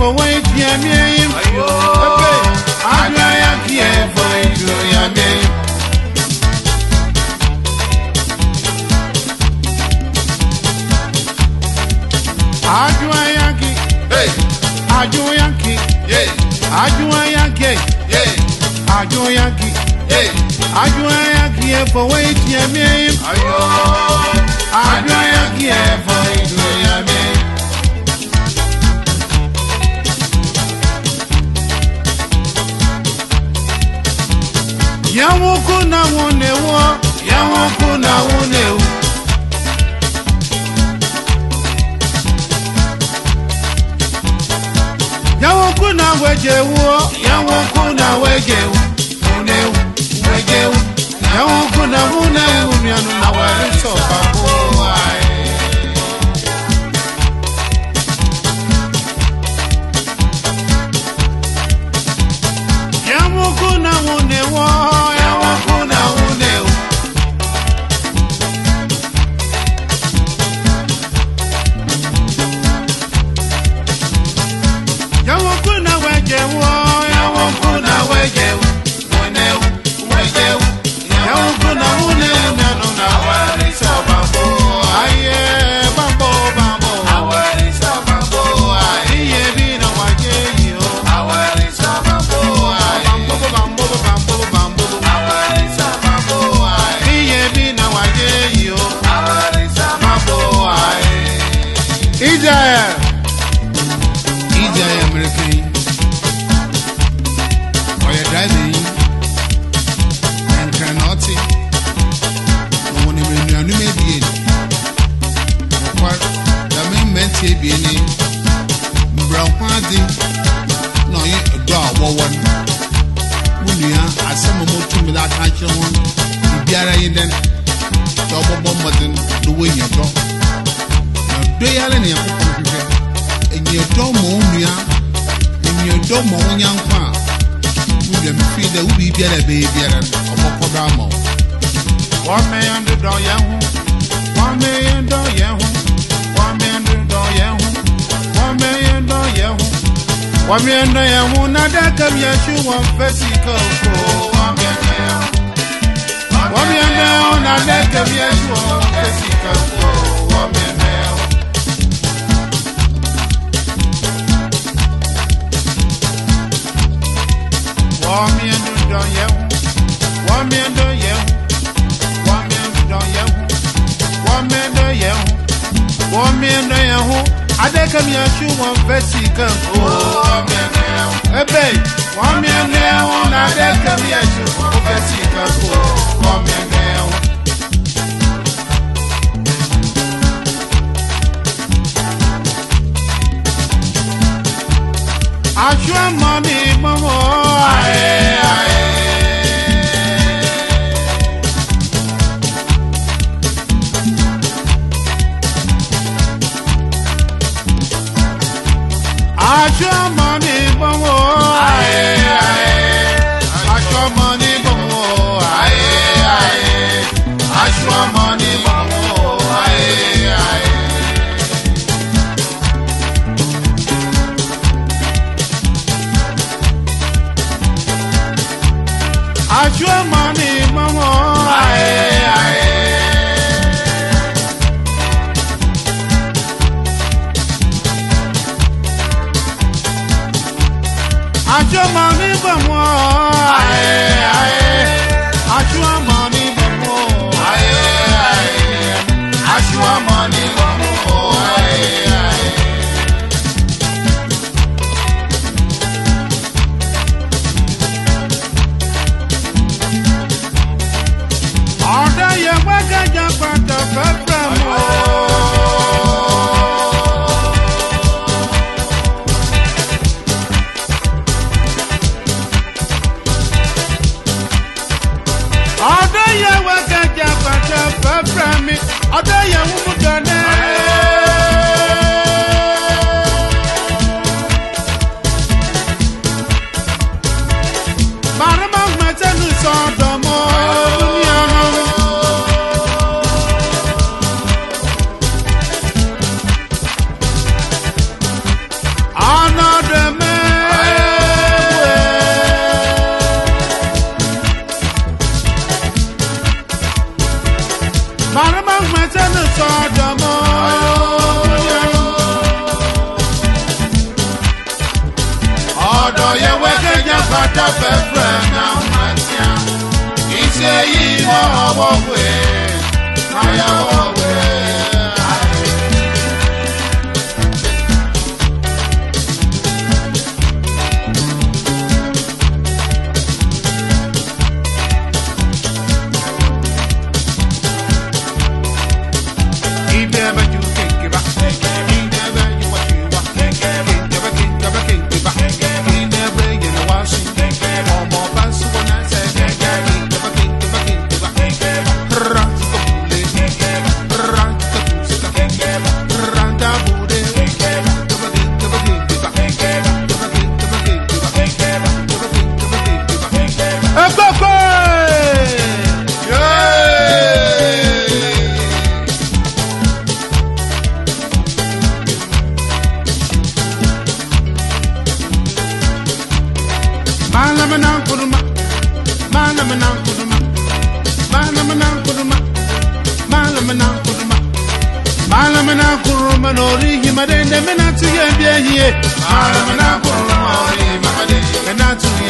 for white yammy. I dry up here for you, yammy. Ajuayanki, hey, Ajuayanki, yeah, Ajuayanki, yeah, Ajuayanki, hey, Ajuayanki for waiting, yeah, Ajuayanki for waiting, yeah. ya nwoke na nwunye wuo ya nwoke na nwunye wu na weje wuo ya nwoke na weje wu nwunye wu weje wu ya nwoke na nwunye wu mianu na wari bɔ mmɔden na wɔanya dɔ na dɔ yi ara nea kɔkɔ hwehwɛ ɛnyɛ dɔ ma wo nua ɛnyɛ dɔ ma wo nyanko a wodwa me fii dɛ wobiri biara ɛbɛyɛ biara no ɔbɔkɔ dɔ ama wo wɔmɛyɛ ndedɔ yɛn ho wɔmɛyɛ dɔ yɛn ho wɔmɛyɛ ndedɔ yɛn ho wɔmɛyɛ dɔ yɛn ho wɔmɛyɛ dɔ yɛn ho na dɛ kɛm yɛ twi wɔn fɛ sika o. Wọ́n mi ẹ̀ mẹ́ ọ̀nà lẹ́tẹ̀ẹ́ mi ẹ̀ ṣùọ́, ẹ̀ sì kẹ́ wọ́n mi ẹ̀ adekami asu wọn fẹ si kan o. ebe wọn mi ne wọn na adekami asu wọn fẹ si kan o. wọn mi ne wọn. asu ọmọ mi mọ wọn. aye aye. àjọ máa. adájọ́ pàtàkì fẹ́ fẹ́ mọ́. Manamana Kuruma, Manamana Kuruma, Manamana Kuruma, Manamana Kuruma, Manamana Kuruma, Nori, Himadende, Menatu, and Bia here, Manamana Kuruma, Himadende, Menatu,